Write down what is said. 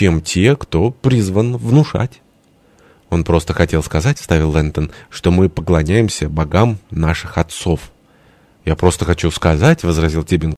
чем те, кто призван внушать. Он просто хотел сказать, — ставил Лэнтон, — что мы поклоняемся богам наших отцов. «Я просто хочу сказать», — возразил Тибинг,